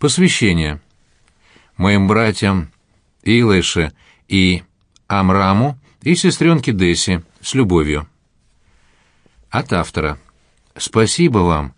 Посвящение. Моим братьям Илэше и Амраму и сестренке Десси с любовью. От автора. Спасибо вам.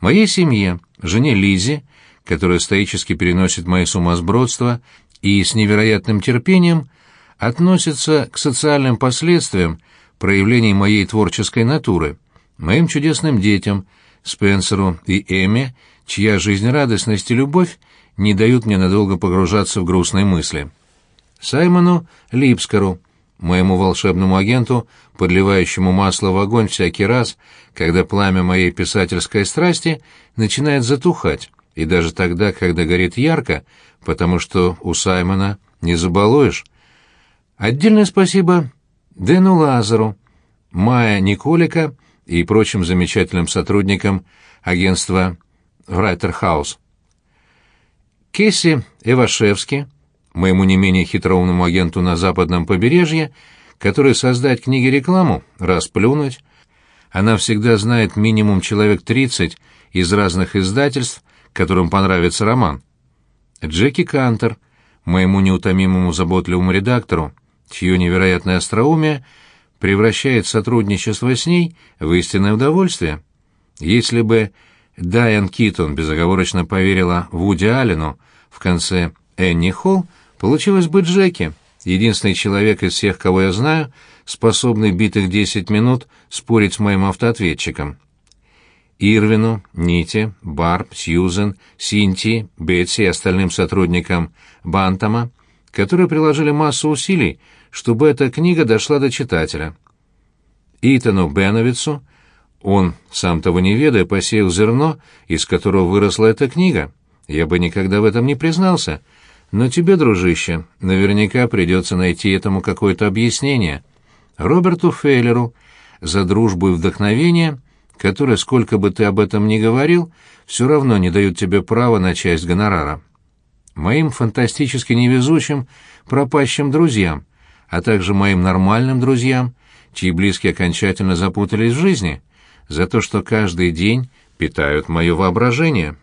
Моей семье, жене Лизе, которая стоически переносит мои сумасбродства и с невероятным терпением относится к социальным последствиям проявлений моей творческой натуры, моим чудесным детям, Спенсеру и Эми, чья жизнерадостность и любовь не дают мне надолго погружаться в грустные мысли. Саймону Липскару, моему волшебному агенту, подливающему масло в огонь всякий раз, когда пламя моей писательской страсти начинает затухать, и даже тогда, когда горит ярко, потому что у Саймона не забалуешь. Отдельное спасибо Дэну Лазару, Майя Николика и прочим замечательным сотрудникам агентства Врайтерхаус. Кесси Эвашевски, моему не менее хитроумному агенту на западном побережье, который создать книги рекламу, расплюнуть. Она всегда знает минимум человек 30 из разных издательств, которым понравится роман. Джеки Кантер, моему неутомимому заботливому редактору, чье невероятное остроумие превращает сотрудничество с ней в истинное удовольствие. Если бы Дайан Китон безоговорочно поверила Вуди Аллену в конце Энни Холл, получилось бы Джеки, единственный человек из всех, кого я знаю, способный битых десять минут спорить с моим автоответчиком. Ирвину, Ните, Барб, Сьюзен, Синти, Бетси и остальным сотрудникам Бантама, которые приложили массу усилий, чтобы эта книга дошла до читателя. Итану Беновицу, он, сам того не ведая, посеял зерно, из которого выросла эта книга. Я бы никогда в этом не признался. Но тебе, дружище, наверняка придется найти этому какое-то объяснение. Роберту Фейлеру за дружбу и вдохновение, которые, сколько бы ты об этом ни говорил, все равно не дают тебе права на часть гонорара. Моим фантастически невезучим, пропащим друзьям, а также моим нормальным друзьям, чьи близкие окончательно запутались в жизни — за то, что каждый день питают мое воображение.